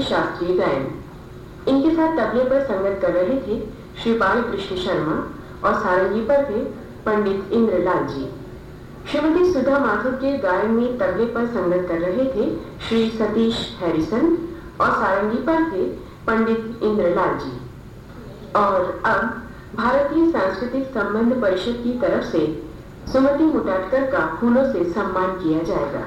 शास्त्रीय गायन। इनके साथ तबले पर संगत कर रहे थे श्री बाल कृष्ण शर्मा और सारंगी पर थे पंडित इंद्रलाल जी। श्रीमती सुधा माथुर के गायन में तबले पर संगत कर रहे थे श्री सतीश हैरिसन और सारंगी पर थे पंडित इंद्रलाल जी। और अब भारतीय सांस्कृतिक संबंध परिषद की तरफ़ से सुमति मुटाटकर का फूलों से सम्मान किया जाएगा।